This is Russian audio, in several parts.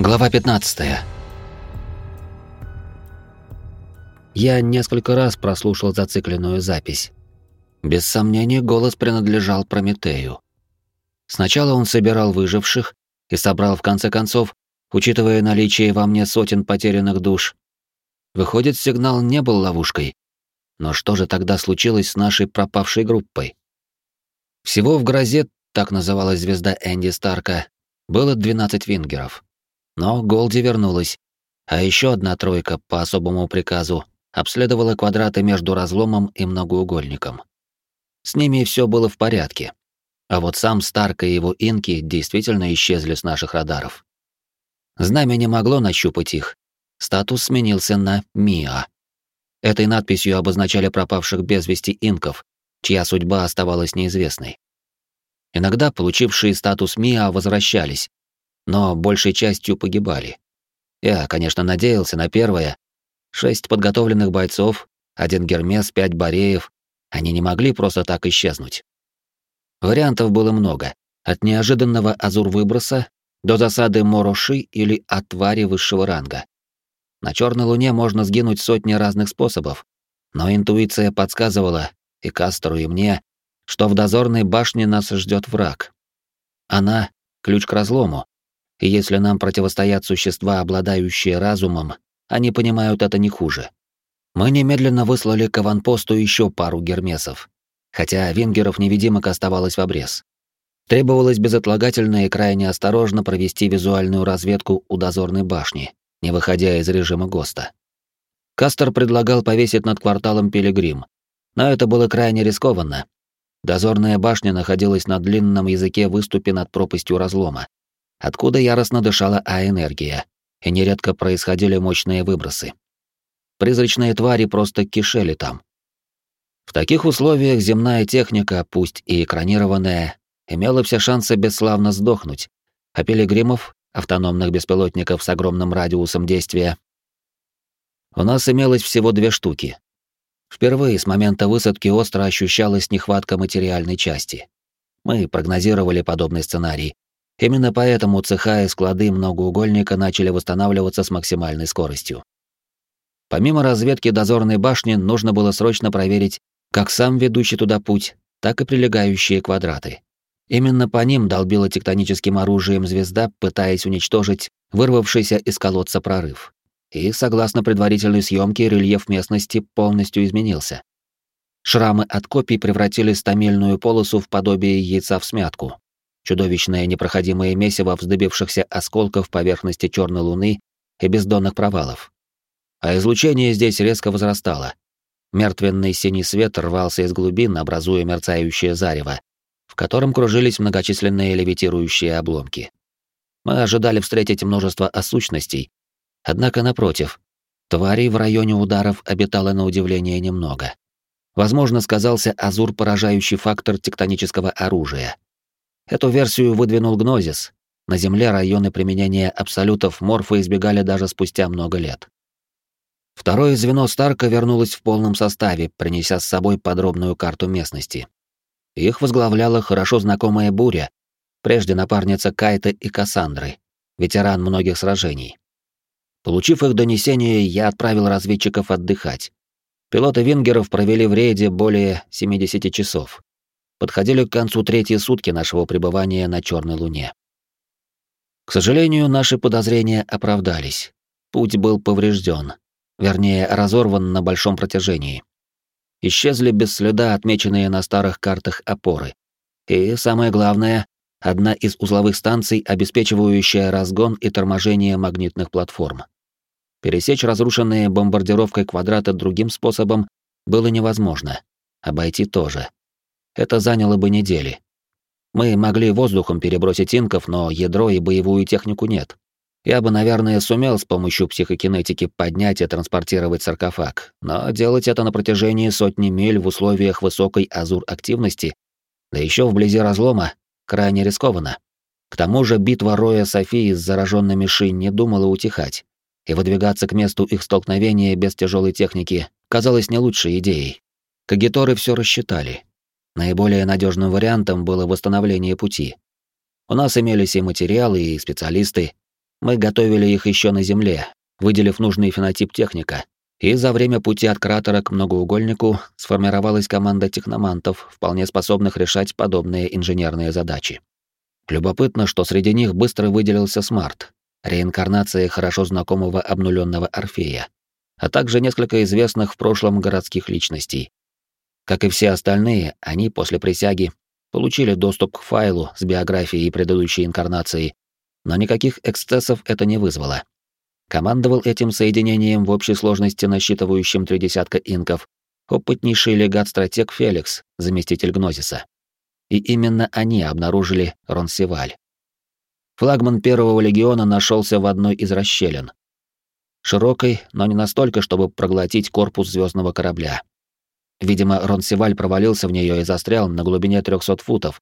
Глава 15. Я несколько раз прослушал зацикленную запись. Без сомнения, голос принадлежал Прометею. Сначала он собирал выживших и собрал в конце концов, учитывая наличие во мне сотен потерянных душ. Выходит, сигнал не был ловушкой. Но что же тогда случилось с нашей пропавшей группой? Всего в грозе, так называлась звезда Энди Старка, было 12 вингеров. Но Голди вернулась, а еще одна тройка по особому приказу обследовала квадраты между разломом и многоугольником. С ними все было в порядке. А вот сам Старк и его инки действительно исчезли с наших радаров. Знамя не могло нащупать их. Статус сменился на «Миа». Этой надписью обозначали пропавших без вести инков, чья судьба оставалась неизвестной. Иногда получившие статус МИА возвращались, но большей частью погибали. Я, конечно, надеялся на первое. Шесть подготовленных бойцов, один Гермес, пять Бореев. Они не могли просто так исчезнуть. Вариантов было много. От неожиданного азур-выброса до засады Мороши или от твари высшего ранга. На Черной Луне можно сгинуть сотни разных способов, но интуиция подсказывала и Кастеру, и мне, что в дозорной башне нас ждет враг. Она — ключ к разлому, и если нам противостоят существа, обладающие разумом, они понимают это не хуже. Мы немедленно выслали к аванпосту еще пару гермесов, хотя венгеров-невидимок оставалось в обрез. Требовалось безотлагательно и крайне осторожно провести визуальную разведку у дозорной башни, не выходя из режима ГОСТа. Кастер предлагал повесить над кварталом Пилигрим, но это было крайне рискованно. Дозорная башня находилась на длинном языке выступе над пропастью разлома, откуда яростно дышала А-энергия, и нередко происходили мощные выбросы. Призрачные твари просто кишели там. В таких условиях земная техника, пусть и экранированная, имела все шансы бесславно сдохнуть, а пилигримов, автономных беспилотников с огромным радиусом действия, у нас имелось всего две штуки. Впервые с момента высадки остро ощущалась нехватка материальной части. Мы прогнозировали подобный сценарий, Именно поэтому цеха и склады многоугольника начали восстанавливаться с максимальной скоростью. Помимо разведки дозорной башни, нужно было срочно проверить как сам ведущий туда путь, так и прилегающие квадраты. Именно по ним долбила тектоническим оружием звезда, пытаясь уничтожить вырвавшийся из колодца прорыв. И, согласно предварительной съемке, рельеф местности полностью изменился. Шрамы от копий превратили стамельную полосу в подобие яйца в смятку, чудовищное непроходимое месиво вздыбившихся осколков поверхности черной луны и бездонных провалов. А излучение здесь резко возрастало. Мертвенный синий свет рвался из глубин, образуя мерцающее зарево, в котором кружились многочисленные левитирующие обломки. Мы ожидали встретить множество осущностей, однако, напротив, тварей в районе ударов обитало на удивление немного. Возможно, сказался азур поражающий фактор тектонического оружия — Эту версию выдвинул Гнозис. На Земле районы применения абсолютов морфа избегали даже спустя много лет. Второе звено Старка вернулось в полном составе, принеся с собой подробную карту местности. Их возглавляла хорошо знакомая Буря, прежде напарница Кайта и Кассандры, ветеран многих сражений. Получив их донесение, я отправил разведчиков отдыхать. Пилоты Вингеров провели в рейде более 70 часов подходили к концу третьи сутки нашего пребывания на Черной Луне. К сожалению, наши подозрения оправдались. Путь был поврежден, вернее, разорван на большом протяжении. Исчезли без следа отмеченные на старых картах опоры. И, самое главное, одна из узловых станций, обеспечивающая разгон и торможение магнитных платформ. Пересечь разрушенные бомбардировкой квадраты другим способом было невозможно. Обойти тоже. Это заняло бы недели. Мы могли воздухом перебросить инков, но ядро и боевую технику нет. Я бы, наверное, сумел с помощью психокинетики поднять и транспортировать саркофаг, но делать это на протяжении сотни миль в условиях высокой азур-активности, да еще вблизи разлома, крайне рискованно. К тому же битва Роя Софии с зараженными Ши не думала утихать, и выдвигаться к месту их столкновения без тяжелой техники казалось не лучшей идеей. Кагиторы все рассчитали, Наиболее надежным вариантом было восстановление пути. У нас имелись и материалы, и специалисты. Мы готовили их еще на Земле, выделив нужный фенотип техника, и за время пути от кратера к многоугольнику сформировалась команда техномантов, вполне способных решать подобные инженерные задачи. Любопытно, что среди них быстро выделился Смарт, реинкарнация хорошо знакомого обнуленного Орфея, а также несколько известных в прошлом городских личностей. Как и все остальные, они после присяги получили доступ к файлу с биографией предыдущей инкарнации, но никаких эксцессов это не вызвало. Командовал этим соединением в общей сложности насчитывающим три десятка инков опытнейший легат-стратег Феликс, заместитель Гнозиса. И именно они обнаружили Ронсеваль. Флагман первого легиона нашелся в одной из расщелин. Широкой, но не настолько, чтобы проглотить корпус звездного корабля. Видимо, Ронсеваль провалился в нее и застрял на глубине 300 футов,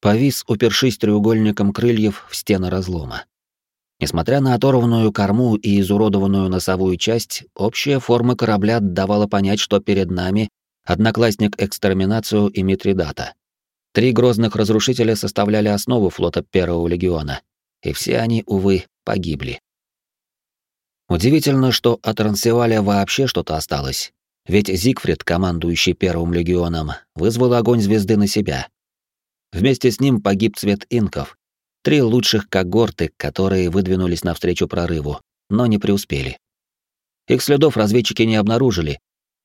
повис, упершись треугольником крыльев в стены разлома. Несмотря на оторванную корму и изуродованную носовую часть, общая форма корабля давала понять, что перед нами одноклассник экстерминацию и Митридата. Три грозных разрушителя составляли основу флота Первого легиона, и все они, увы, погибли. Удивительно, что от Рансеваля вообще что-то осталось, ведь Зигфрид, командующий Первым легионом, вызвал огонь звезды на себя. Вместе с ним погиб цвет инков, Три лучших когорты, которые выдвинулись навстречу прорыву, но не преуспели. Их следов разведчики не обнаружили.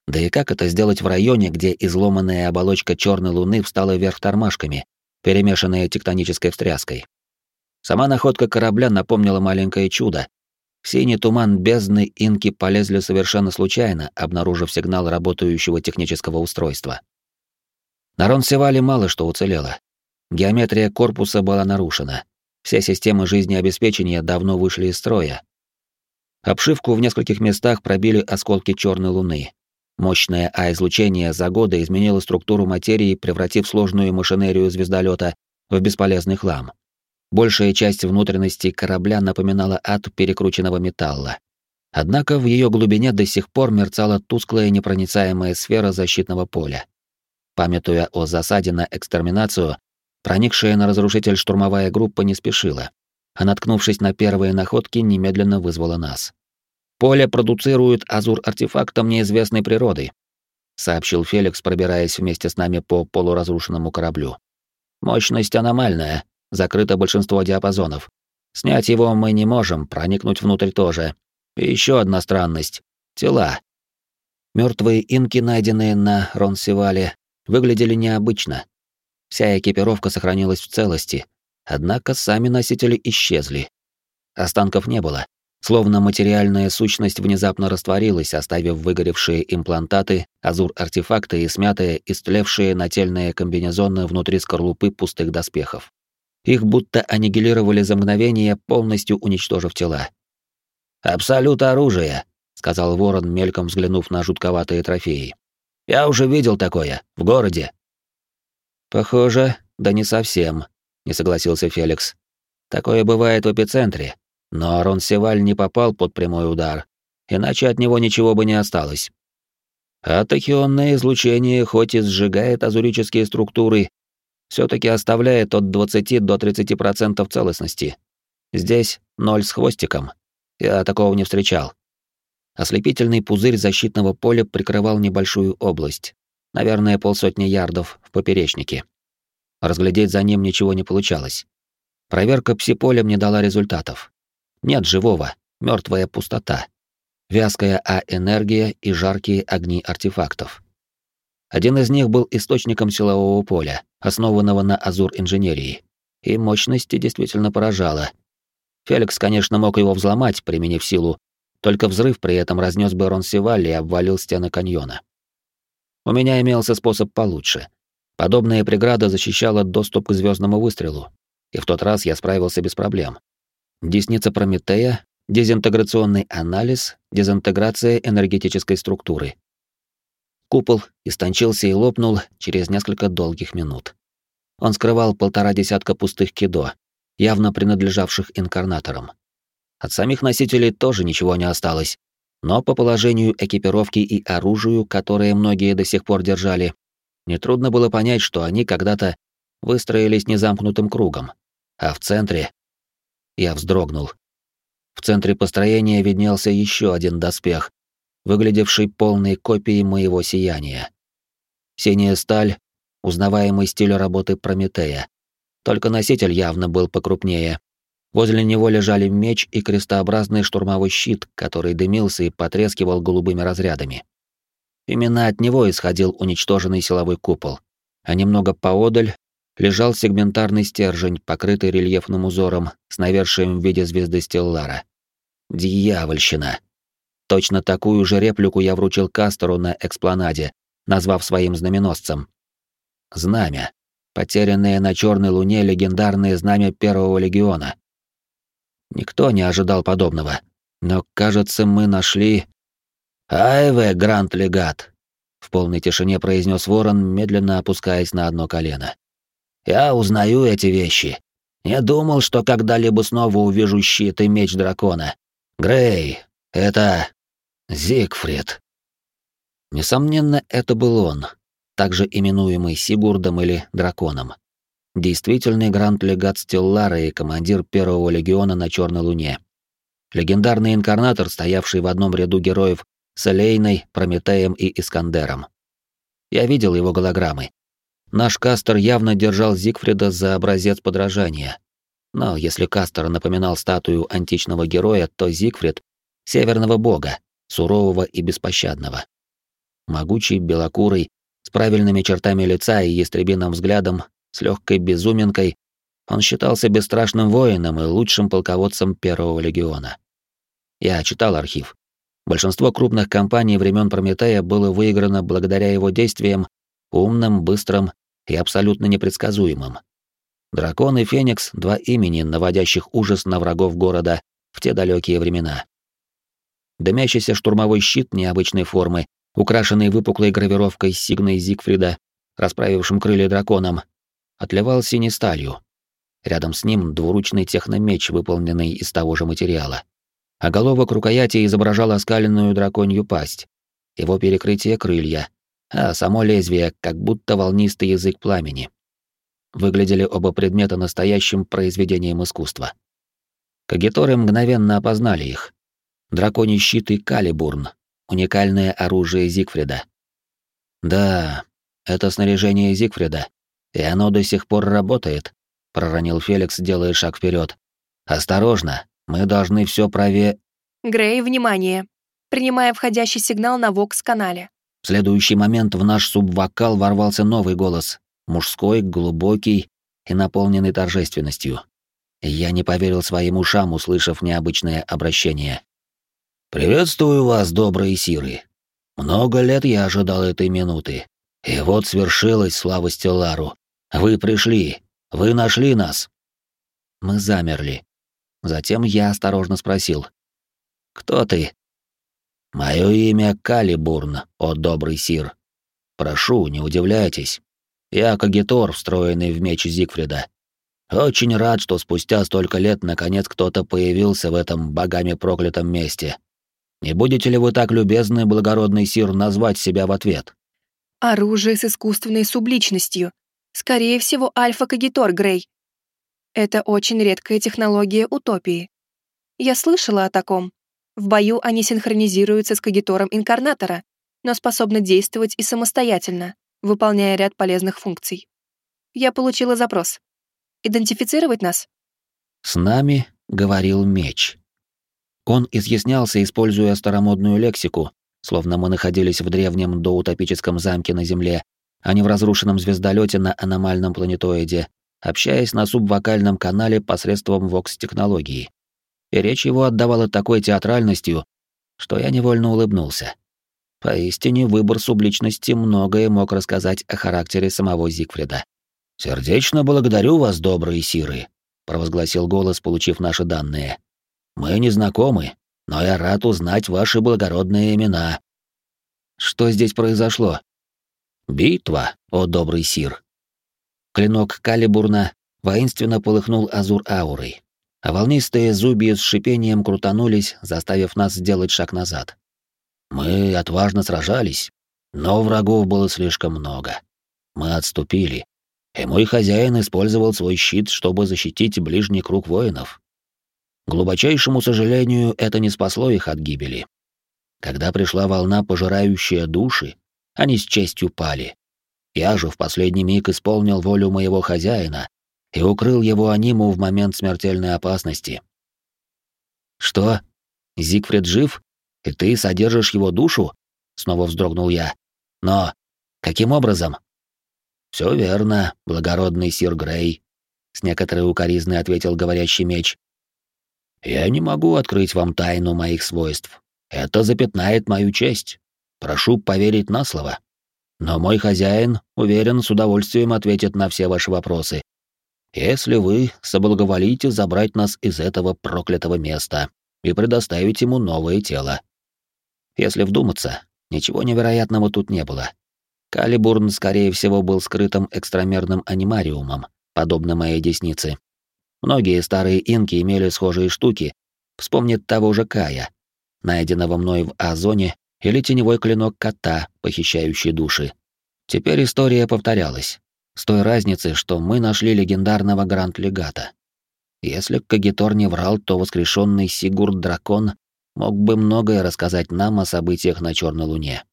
Да и как это сделать в районе, где изломанная оболочка черной луны встала вверх тормашками, перемешанная тектонической встряской? Сама находка корабля напомнила маленькое чудо. В синий туман бездны инки полезли совершенно случайно, обнаружив сигнал работающего технического устройства. На Ронсевале мало что уцелело. Геометрия корпуса была нарушена. Все системы жизнеобеспечения давно вышли из строя. Обшивку в нескольких местах пробили осколки черной луны. Мощное А-излучение за годы изменило структуру материи, превратив сложную машинерию звездолета в бесполезный хлам. Большая часть внутренности корабля напоминала ад перекрученного металла. Однако в ее глубине до сих пор мерцала тусклая непроницаемая сфера защитного поля. Памятуя о засаде на экстерминацию, Проникшая на разрушитель штурмовая группа не спешила, а наткнувшись на первые находки, немедленно вызвала нас. «Поле продуцирует азур-артефактом неизвестной природы», сообщил Феликс, пробираясь вместе с нами по полуразрушенному кораблю. «Мощность аномальная, закрыто большинство диапазонов. Снять его мы не можем, проникнуть внутрь тоже. И еще одна странность — тела. Мертвые инки, найденные на Ронсевале, выглядели необычно. Вся экипировка сохранилась в целости, однако сами носители исчезли. Останков не было, словно материальная сущность внезапно растворилась, оставив выгоревшие имплантаты, азур-артефакты и смятые, истлевшие нательные комбинезоны внутри скорлупы пустых доспехов. Их будто аннигилировали за мгновение, полностью уничтожив тела. «Абсолют оружия», — сказал Ворон, мельком взглянув на жутковатые трофеи. «Я уже видел такое, в городе, Похоже, да не совсем, не согласился Феликс. Такое бывает в эпицентре, но Арон Севаль не попал под прямой удар, иначе от него ничего бы не осталось. А тахионное излучение хоть и сжигает азурические структуры, все таки оставляет от 20 до 30% целостности. Здесь ноль с хвостиком. Я такого не встречал. Ослепительный пузырь защитного поля прикрывал небольшую область, наверное, полсотни ярдов в поперечнике. Разглядеть за ним ничего не получалось. Проверка псиполем не дала результатов. Нет живого, мертвая пустота. Вязкая А-энергия и жаркие огни артефактов. Один из них был источником силового поля, основанного на азур-инженерии, и мощности действительно поражала. Феликс, конечно, мог его взломать, применив силу, только взрыв при этом разнес бы Ронсеваль и обвалил стены каньона. У меня имелся способ получше. Подобная преграда защищала доступ к звездному выстрелу, и в тот раз я справился без проблем. Десница Прометея, дезинтеграционный анализ, дезинтеграция энергетической структуры. Купол истончился и лопнул через несколько долгих минут. Он скрывал полтора десятка пустых кидо, явно принадлежавших инкарнаторам. От самих носителей тоже ничего не осталось, но по положению экипировки и оружию, которые многие до сих пор держали, нетрудно было понять, что они когда-то выстроились незамкнутым кругом, а в центре... Я вздрогнул. В центре построения виднелся еще один доспех, выглядевший полной копией моего сияния. Синяя сталь, узнаваемый стиль работы Прометея. Только носитель явно был покрупнее. Возле него лежали меч и крестообразный штурмовой щит, который дымился и потрескивал голубыми разрядами. Именно от него исходил уничтоженный силовой купол, а немного поодаль лежал сегментарный стержень, покрытый рельефным узором с навершием в виде звезды Стеллара. Дьявольщина! Точно такую же реплику я вручил Кастеру на экспланаде, назвав своим знаменосцем. Знамя. Потерянное на Черной Луне легендарное знамя Первого Легиона. Никто не ожидал подобного. Но, кажется, мы нашли... «Айве, Гранд-легат!» — в полной тишине произнес ворон, медленно опускаясь на одно колено. «Я узнаю эти вещи. Не думал, что когда-либо снова увижу щит и меч дракона. Грей, это... Зигфрид». Несомненно, это был он, также именуемый Сигурдом или Драконом. Действительный гранд-легат Стеллара и командир Первого легиона на Черной Луне. Легендарный инкарнатор, стоявший в одном ряду героев с Элейной, Прометеем и Искандером. Я видел его голограммы. Наш Кастер явно держал Зигфрида за образец подражания. Но если Кастер напоминал статую античного героя, то Зигфрид — северного бога, сурового и беспощадного могучий, белокурый, с правильными чертами лица и ястребиным взглядом, с легкой безуминкой, он считался бесстрашным воином и лучшим полководцем Первого легиона. Я читал архив. Большинство крупных компаний времен Прометея было выиграно благодаря его действиям, умным, быстрым и абсолютно непредсказуемым. Дракон и Феникс — два имени, наводящих ужас на врагов города в те далекие времена. Дымящийся штурмовой щит необычной формы украшенный выпуклой гравировкой с сигной Зигфрида, расправившим крылья драконом, отливал синей сталью. Рядом с ним двуручный техномеч, выполненный из того же материала. А головок рукояти изображал оскаленную драконью пасть, его перекрытие крылья, а само лезвие как будто волнистый язык пламени. Выглядели оба предмета настоящим произведением искусства. Кагиторы мгновенно опознали их. Драконий щит и калибурн, уникальное оружие Зигфрида. Да, это снаряжение Зигфрида, и оно до сих пор работает, проронил Феликс, делая шаг вперед. Осторожно, мы должны все прове... Грей, внимание! Принимая входящий сигнал на Вокс-канале. В следующий момент в наш субвокал ворвался новый голос, мужской, глубокий и наполненный торжественностью. Я не поверил своим ушам, услышав необычное обращение. «Приветствую вас, добрые сиры. Много лет я ожидал этой минуты. И вот свершилась слава Стеллару. Вы пришли. Вы нашли нас». Мы замерли. Затем я осторожно спросил. «Кто ты?» «Мое имя Калибурн, о добрый сир. Прошу, не удивляйтесь. Я Кагитор, встроенный в меч Зигфрида. Очень рад, что спустя столько лет наконец кто-то появился в этом богами проклятом месте. Не будете ли вы так любезны, благородный сир, назвать себя в ответ? Оружие с искусственной субличностью. Скорее всего, альфа-кагитор, Грей. Это очень редкая технология утопии. Я слышала о таком. В бою они синхронизируются с кагитором инкарнатора, но способны действовать и самостоятельно, выполняя ряд полезных функций. Я получила запрос. Идентифицировать нас? С нами говорил меч. Он изъяснялся, используя старомодную лексику, словно мы находились в древнем доутопическом замке на Земле, а не в разрушенном звездолете на аномальном планетоиде, общаясь на субвокальном канале посредством вокс-технологии. И речь его отдавала такой театральностью, что я невольно улыбнулся. Поистине, выбор субличности многое мог рассказать о характере самого Зигфрида. «Сердечно благодарю вас, добрые сиры», — провозгласил голос, получив наши данные. Мы не знакомы, но я рад узнать ваши благородные имена. Что здесь произошло? Битва, о добрый сир. Клинок Калибурна воинственно полыхнул азур аурой, а волнистые зубья с шипением крутанулись, заставив нас сделать шаг назад. Мы отважно сражались, но врагов было слишком много. Мы отступили, и мой хозяин использовал свой щит, чтобы защитить ближний круг воинов. Глубочайшему сожалению, это не спасло их от гибели. Когда пришла волна, пожирающая души, они с честью пали. Я же в последний миг исполнил волю моего хозяина и укрыл его аниму в момент смертельной опасности. «Что? Зигфрид жив? И ты содержишь его душу?» — снова вздрогнул я. «Но каким образом?» «Все верно, благородный сир Грей», — с некоторой укоризной ответил говорящий меч. «Я не могу открыть вам тайну моих свойств. Это запятнает мою честь. Прошу поверить на слово. Но мой хозяин, уверен, с удовольствием ответит на все ваши вопросы. Если вы соблаговолите забрать нас из этого проклятого места и предоставить ему новое тело. Если вдуматься, ничего невероятного тут не было. Калибурн, скорее всего, был скрытым экстрамерным анимариумом, подобно моей деснице. Многие старые инки имели схожие штуки, вспомнит того же Кая, найденного мной в Озоне, или теневой клинок кота, похищающий души. Теперь история повторялась, с той разницей, что мы нашли легендарного Гранд-легата. Если Кагитор не врал, то воскрешенный Сигурд-дракон мог бы многое рассказать нам о событиях на Черной Луне.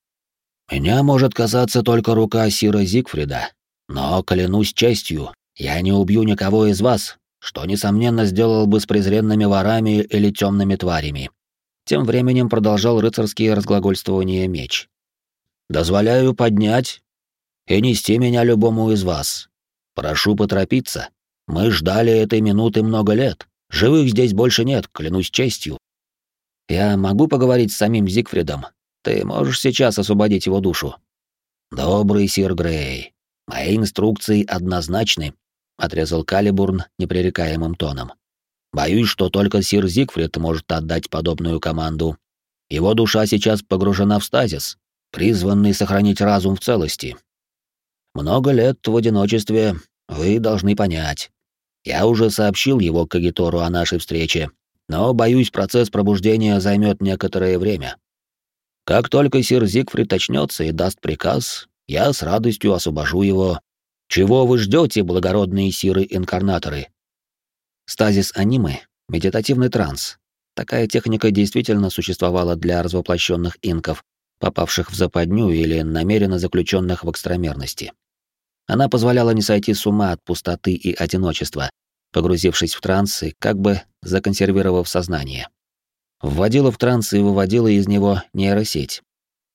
Меня может казаться только рука Сира Зигфрида, но, клянусь честью, я не убью никого из вас, что, несомненно, сделал бы с презренными ворами или темными тварями. Тем временем продолжал рыцарские разглагольствования меч. «Дозволяю поднять и нести меня любому из вас. Прошу поторопиться. Мы ждали этой минуты много лет. Живых здесь больше нет, клянусь честью. Я могу поговорить с самим Зигфридом. Ты можешь сейчас освободить его душу. Добрый сир Грей. Мои инструкции однозначны, отрезал Калибурн непререкаемым тоном. Боюсь, что только сир Зигфрид может отдать подобную команду. Его душа сейчас погружена в стазис, призванный сохранить разум в целости. Много лет в одиночестве вы должны понять. Я уже сообщил его Кагитору о нашей встрече, но, боюсь, процесс пробуждения займет некоторое время. Как только сир Зигфрид очнется и даст приказ, я с радостью освобожу его. Чего вы ждете, благородные сиры-инкарнаторы? Стазис анимы — медитативный транс. Такая техника действительно существовала для развоплощенных инков, попавших в западню или намеренно заключенных в экстрамерности. Она позволяла не сойти с ума от пустоты и одиночества, погрузившись в транс и как бы законсервировав сознание. Вводила в транс и выводила из него нейросеть.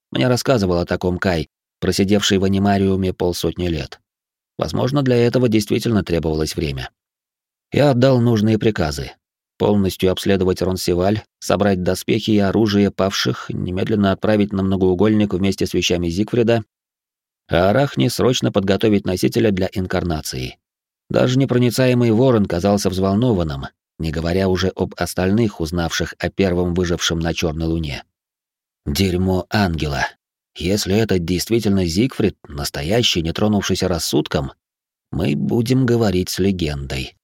Мне рассказывал о таком Кай, просидевший в анимариуме полсотни лет. Возможно, для этого действительно требовалось время. Я отдал нужные приказы. Полностью обследовать Ронсеваль, собрать доспехи и оружие павших, немедленно отправить на многоугольник вместе с вещами Зигфрида, а Арахне срочно подготовить носителя для инкарнации. Даже непроницаемый ворон казался взволнованным, не говоря уже об остальных, узнавших о первом выжившем на Черной Луне. Дерьмо ангела. Если это действительно Зигфрид, настоящий, не тронувшийся рассудком, мы будем говорить с легендой.